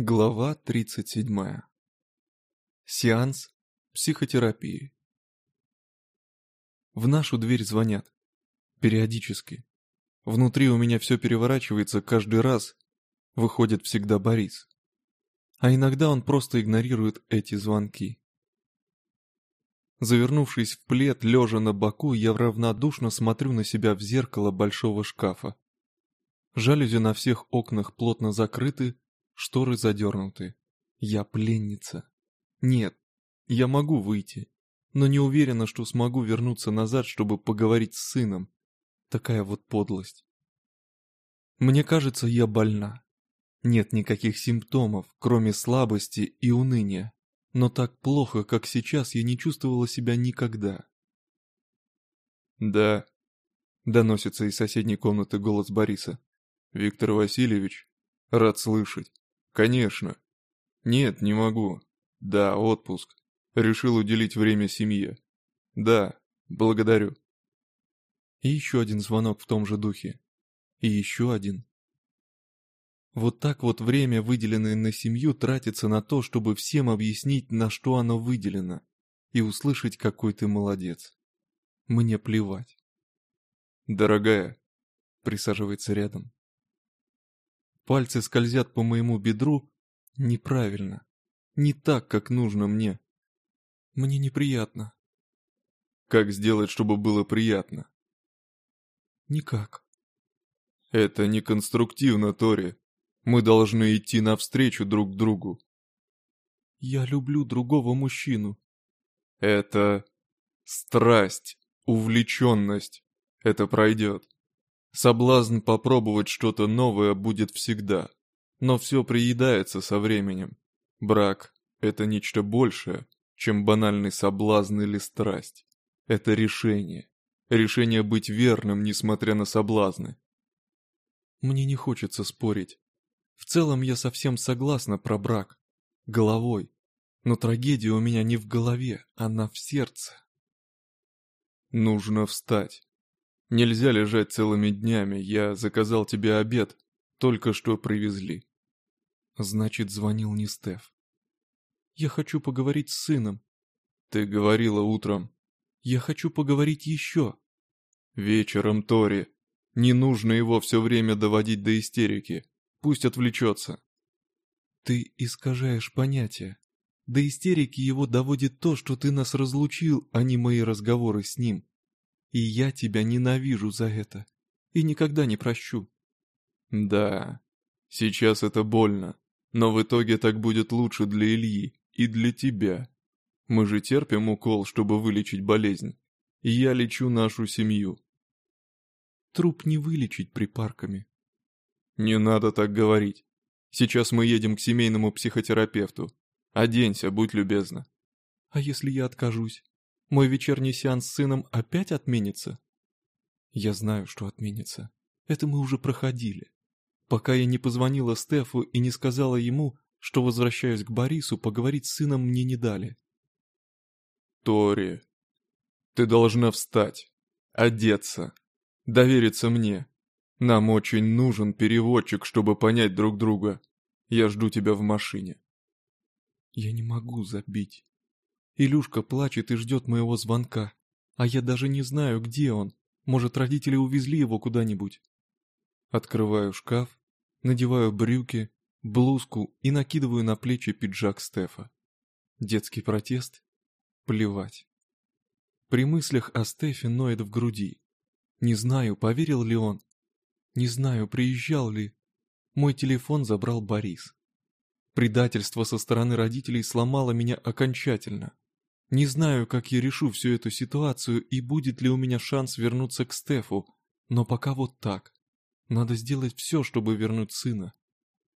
Глава 37. Сеанс психотерапии. В нашу дверь звонят. Периодически. Внутри у меня все переворачивается каждый раз. Выходит всегда Борис. А иногда он просто игнорирует эти звонки. Завернувшись в плед, лежа на боку, я равнодушно смотрю на себя в зеркало большого шкафа. Жалюзи на всех окнах плотно закрыты, Шторы задернуты. Я пленница. Нет, я могу выйти, но не уверена, что смогу вернуться назад, чтобы поговорить с сыном. Такая вот подлость. Мне кажется, я больна. Нет никаких симптомов, кроме слабости и уныния. Но так плохо, как сейчас, я не чувствовала себя никогда. «Да», — доносится из соседней комнаты голос Бориса. «Виктор Васильевич, рад слышать. Конечно. Нет, не могу. Да, отпуск. Решил уделить время семье. Да, благодарю. И еще один звонок в том же духе. И еще один. Вот так вот время, выделенное на семью, тратится на то, чтобы всем объяснить, на что оно выделено, и услышать, какой ты молодец. Мне плевать. Дорогая, присаживается рядом. Пальцы скользят по моему бедру неправильно. Не так, как нужно мне. Мне неприятно. Как сделать, чтобы было приятно? Никак. Это не конструктивно, Тори. Мы должны идти навстречу друг другу. Я люблю другого мужчину. Это страсть, увлеченность. Это пройдет. Соблазн попробовать что-то новое будет всегда, но все приедается со временем. Брак — это нечто большее, чем банальный соблазн или страсть. Это решение. Решение быть верным, несмотря на соблазны. Мне не хочется спорить. В целом я совсем согласна про брак. Головой. Но трагедия у меня не в голове, она в сердце. Нужно встать. Нельзя лежать целыми днями, я заказал тебе обед, только что привезли. Значит, звонил не Стеф. Я хочу поговорить с сыном. Ты говорила утром. Я хочу поговорить еще. Вечером, Тори. Не нужно его все время доводить до истерики. Пусть отвлечется. Ты искажаешь понятия. До истерики его доводит то, что ты нас разлучил, а не мои разговоры с ним. И я тебя ненавижу за это. И никогда не прощу. Да, сейчас это больно. Но в итоге так будет лучше для Ильи и для тебя. Мы же терпим укол, чтобы вылечить болезнь. И я лечу нашу семью. Труп не вылечить припарками. Не надо так говорить. Сейчас мы едем к семейному психотерапевту. Оденься, будь любезна. А если я откажусь? Мой вечерний сеанс с сыном опять отменится? Я знаю, что отменится. Это мы уже проходили. Пока я не позвонила Стефу и не сказала ему, что возвращаюсь к Борису, поговорить с сыном мне не дали. Тори, ты должна встать, одеться, довериться мне. Нам очень нужен переводчик, чтобы понять друг друга. Я жду тебя в машине. Я не могу забить. Илюшка плачет и ждет моего звонка, а я даже не знаю, где он. Может, родители увезли его куда-нибудь. Открываю шкаф, надеваю брюки, блузку и накидываю на плечи пиджак Стефа. Детский протест? Плевать. При мыслях о Стефе ноет в груди. Не знаю, поверил ли он. Не знаю, приезжал ли. Мой телефон забрал Борис. Предательство со стороны родителей сломало меня окончательно. Не знаю, как я решу всю эту ситуацию и будет ли у меня шанс вернуться к Стефу, но пока вот так. Надо сделать все, чтобы вернуть сына.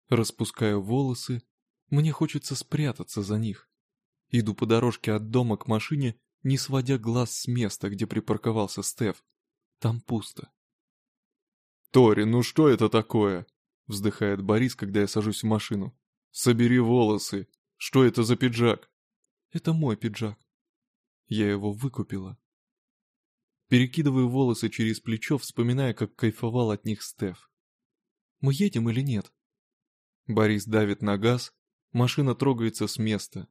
Распускаю волосы, мне хочется спрятаться за них. Иду по дорожке от дома к машине, не сводя глаз с места, где припарковался Стеф. Там пусто. «Тори, ну что это такое?» — вздыхает Борис, когда я сажусь в машину. «Собери волосы. Что это за пиджак?» Это мой пиджак. Я его выкупила. Перекидываю волосы через плечо, вспоминая, как кайфовал от них Стеф. Мы едем или нет? Борис давит на газ, машина трогается с места.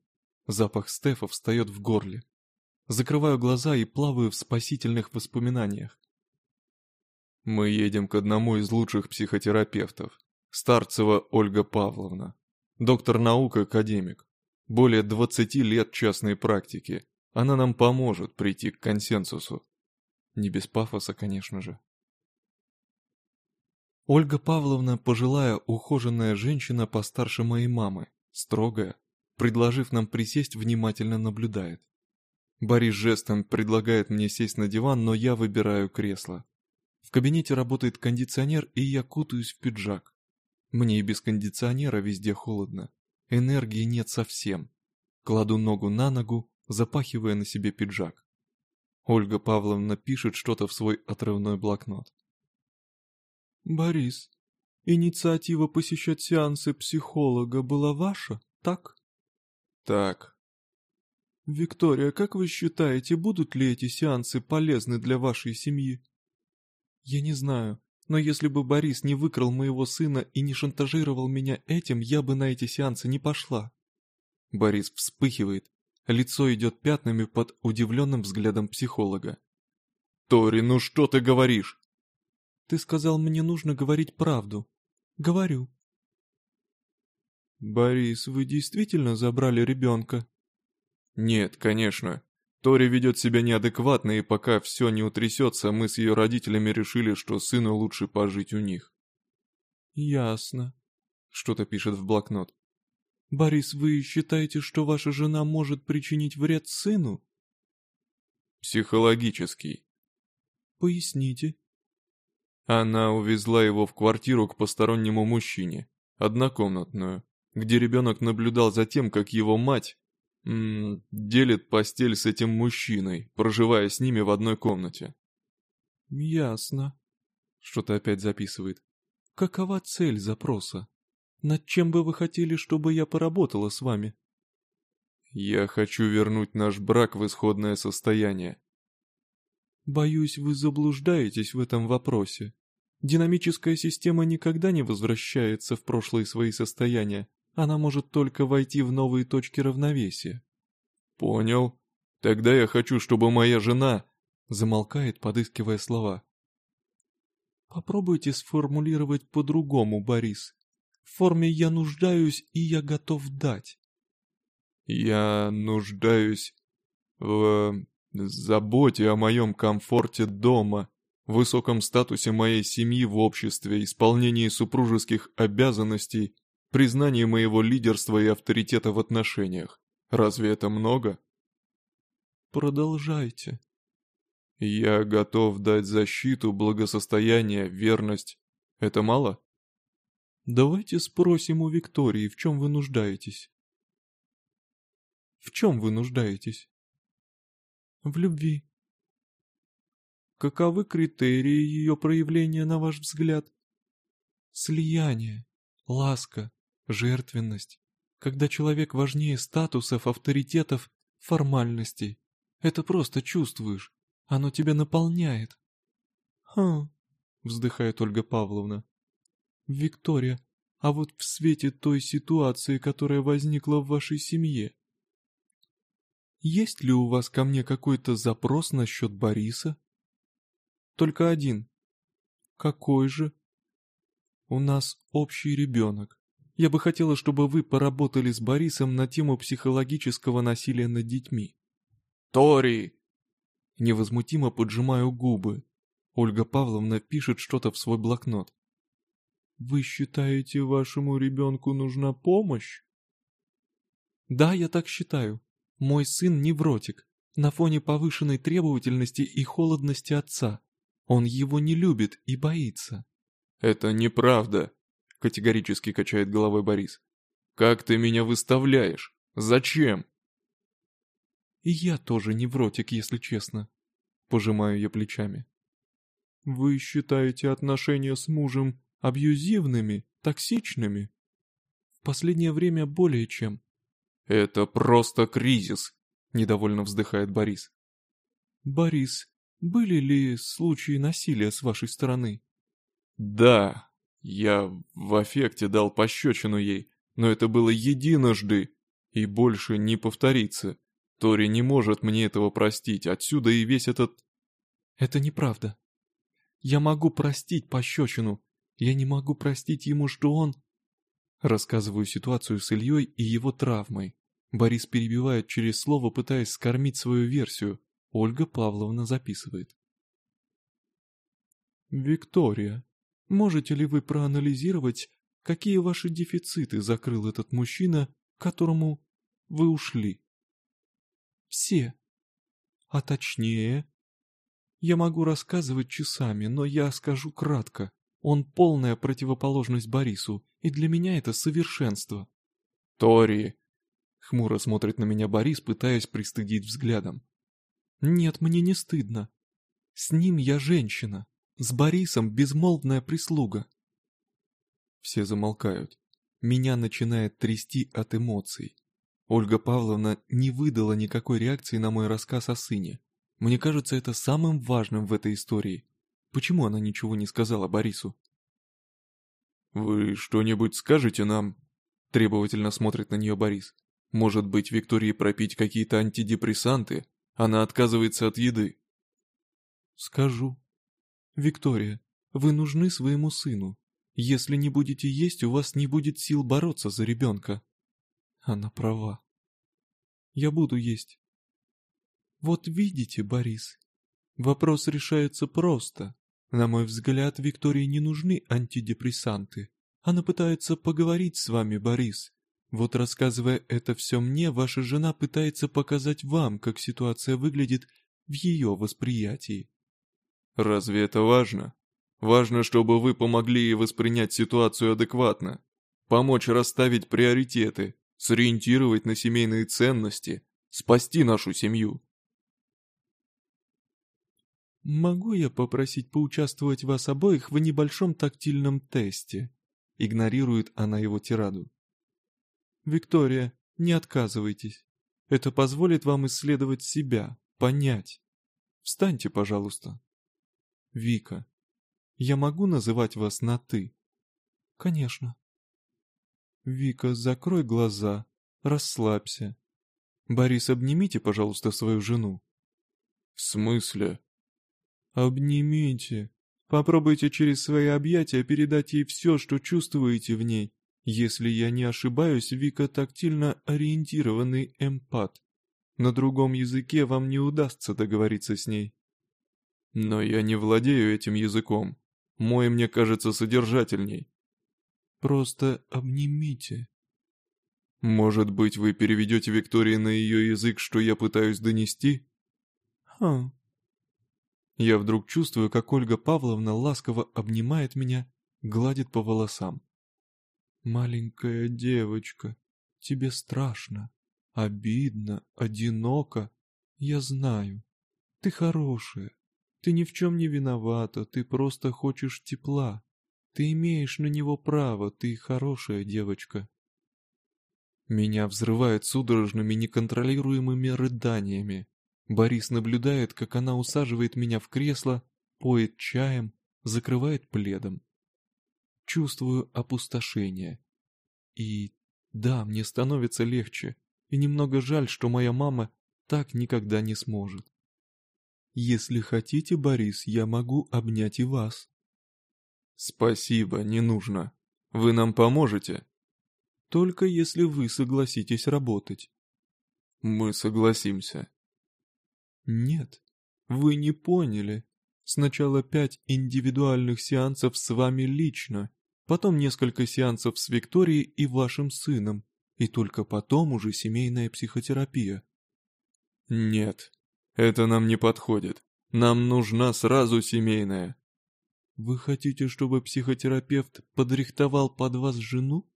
Запах Стефа встает в горле. Закрываю глаза и плаваю в спасительных воспоминаниях. Мы едем к одному из лучших психотерапевтов. Старцева Ольга Павловна. Доктор наук академик. Более 20 лет частной практики. Она нам поможет прийти к консенсусу. Не без пафоса, конечно же. Ольга Павловна пожилая, ухоженная женщина постарше моей мамы, строгая, предложив нам присесть, внимательно наблюдает. Борис жестом предлагает мне сесть на диван, но я выбираю кресло. В кабинете работает кондиционер, и я кутаюсь в пиджак. Мне и без кондиционера везде холодно. Энергии нет совсем. Кладу ногу на ногу, запахивая на себе пиджак. Ольга Павловна пишет что-то в свой отрывной блокнот. «Борис, инициатива посещать сеансы психолога была ваша, так?» «Так». «Виктория, как вы считаете, будут ли эти сеансы полезны для вашей семьи?» «Я не знаю, но если бы Борис не выкрал моего сына и не шантажировал меня этим, я бы на эти сеансы не пошла». Борис вспыхивает, лицо идет пятнами под удивленным взглядом психолога. «Тори, ну что ты говоришь?» Ты сказал, мне нужно говорить правду. Говорю. Борис, вы действительно забрали ребенка? Нет, конечно. Тори ведет себя неадекватно, и пока все не утрясется, мы с ее родителями решили, что сыну лучше пожить у них. Ясно. Что-то пишет в блокнот. Борис, вы считаете, что ваша жена может причинить вред сыну? Психологический. Поясните. Она увезла его в квартиру к постороннему мужчине, однокомнатную, где ребенок наблюдал за тем, как его мать м -м, делит постель с этим мужчиной, проживая с ними в одной комнате. «Ясно», — что-то опять записывает. «Какова цель запроса? Над чем бы вы хотели, чтобы я поработала с вами?» «Я хочу вернуть наш брак в исходное состояние». «Боюсь, вы заблуждаетесь в этом вопросе. Динамическая система никогда не возвращается в прошлые свои состояния, она может только войти в новые точки равновесия. Понял. Тогда я хочу, чтобы моя жена... Замолкает, подыскивая слова. Попробуйте сформулировать по-другому, Борис. В форме «я нуждаюсь» и «я готов дать». Я нуждаюсь в заботе о моем комфорте дома, высоком статусе моей семьи в обществе, исполнении супружеских обязанностей, признании моего лидерства и авторитета в отношениях. Разве это много? Продолжайте. Я готов дать защиту, благосостояние, верность. Это мало? Давайте спросим у Виктории, в чем вы нуждаетесь. В чем вы нуждаетесь? В любви. Каковы критерии ее проявления, на ваш взгляд? Слияние, ласка, жертвенность. Когда человек важнее статусов, авторитетов, формальностей. Это просто чувствуешь. Оно тебя наполняет. Хм, вздыхает Ольга Павловна. Виктория, а вот в свете той ситуации, которая возникла в вашей семье, есть ли у вас ко мне какой-то запрос насчет Бориса? Только один. Какой же? У нас общий ребенок. Я бы хотела, чтобы вы поработали с Борисом на тему психологического насилия над детьми. Тори! Невозмутимо поджимаю губы. Ольга Павловна пишет что-то в свой блокнот. Вы считаете, вашему ребенку нужна помощь? Да, я так считаю. Мой сын невротик, на фоне повышенной требовательности и холодности отца. Он его не любит и боится. «Это неправда», — категорически качает головой Борис. «Как ты меня выставляешь? Зачем?» «И я тоже невротик, если честно», — пожимаю я плечами. «Вы считаете отношения с мужем абьюзивными, токсичными?» «В последнее время более чем». «Это просто кризис», — недовольно вздыхает Борис. «Борис, были ли случаи насилия с вашей стороны? Да, Я в аффекте дал пощечину ей, но это было единожды, и больше не повторится. Тори не может мне этого простить, отсюда и весь этот... Это неправда. Я могу простить пощечину. Я не могу простить ему, что он... Рассказываю ситуацию с Ильей и его травмой. Борис перебивает через слово, пытаясь скормить свою версию. Ольга Павловна записывает. «Виктория, можете ли вы проанализировать, какие ваши дефициты закрыл этот мужчина, которому вы ушли?» «Все. А точнее...» «Я могу рассказывать часами, но я скажу кратко. Он полная противоположность Борису, и для меня это совершенство». «Тори!» Хмуро смотрит на меня Борис, пытаясь пристыдить взглядом. «Нет, мне не стыдно. С ним я женщина, с Борисом безмолвная прислуга». Все замолкают. Меня начинает трясти от эмоций. Ольга Павловна не выдала никакой реакции на мой рассказ о сыне. Мне кажется, это самым важным в этой истории. Почему она ничего не сказала Борису? «Вы что-нибудь скажете нам?» Требовательно смотрит на нее Борис. Может быть, Виктории пропить какие-то антидепрессанты? Она отказывается от еды. Скажу. Виктория, вы нужны своему сыну. Если не будете есть, у вас не будет сил бороться за ребенка. Она права. Я буду есть. Вот видите, Борис, вопрос решается просто. На мой взгляд, Виктории не нужны антидепрессанты. Она пытается поговорить с вами, Борис, вот рассказывая это все мне, ваша жена пытается показать вам, как ситуация выглядит в ее восприятии. Разве это важно? Важно, чтобы вы помогли ей воспринять ситуацию адекватно, помочь расставить приоритеты, сориентировать на семейные ценности, спасти нашу семью. «Могу я попросить поучаствовать вас обоих в небольшом тактильном тесте?» Игнорирует она его тираду. Виктория, не отказывайтесь. Это позволит вам исследовать себя, понять. Встаньте, пожалуйста. Вика, я могу называть вас на «ты»? Конечно. Вика, закрой глаза, расслабься. Борис, обнимите, пожалуйста, свою жену. В смысле? Обнимите. Попробуйте через свои объятия передать ей все, что чувствуете в ней, если я не ошибаюсь, Вика тактильно ориентированный эмпат. На другом языке вам не удастся договориться с ней. Но я не владею этим языком. Мой мне кажется содержательней. Просто обнимите. Может быть, вы переведете Виктории на ее язык, что я пытаюсь донести? Хм. Я вдруг чувствую, как Ольга Павловна ласково обнимает меня, гладит по волосам. «Маленькая девочка, тебе страшно, обидно, одиноко. Я знаю. Ты хорошая. Ты ни в чем не виновата, ты просто хочешь тепла. Ты имеешь на него право, ты хорошая девочка». Меня взрывает судорожными неконтролируемыми рыданиями. Борис наблюдает, как она усаживает меня в кресло, поет чаем, закрывает пледом чувствую опустошение. И да, мне становится легче, и немного жаль, что моя мама так никогда не сможет. Если хотите, Борис, я могу обнять и вас. Спасибо, не нужно. Вы нам поможете? Только если вы согласитесь работать. Мы согласимся. Нет, вы не поняли. Сначала пять индивидуальных сеансов с вами лично, потом несколько сеансов с Викторией и вашим сыном, и только потом уже семейная психотерапия. Нет, это нам не подходит. Нам нужна сразу семейная. Вы хотите, чтобы психотерапевт подрихтовал под вас жену?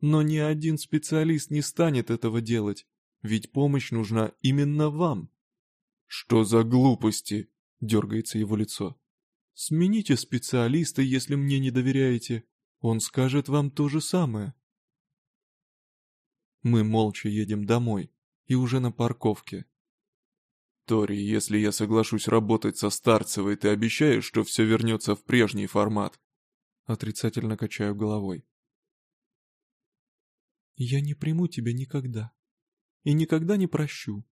Но ни один специалист не станет этого делать, ведь помощь нужна именно вам. Что за глупости? Дергается его лицо. Смените специалиста, если мне не доверяете. Он скажет вам то же самое. Мы молча едем домой, и уже на парковке. Тори, если я соглашусь работать со Старцевой, ты обещаешь, что все вернется в прежний формат? Отрицательно качаю головой. Я не приму тебя никогда. И никогда не прощу.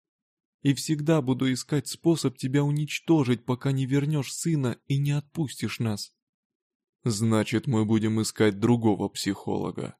И всегда буду искать способ тебя уничтожить, пока не вернешь сына и не отпустишь нас. Значит, мы будем искать другого психолога.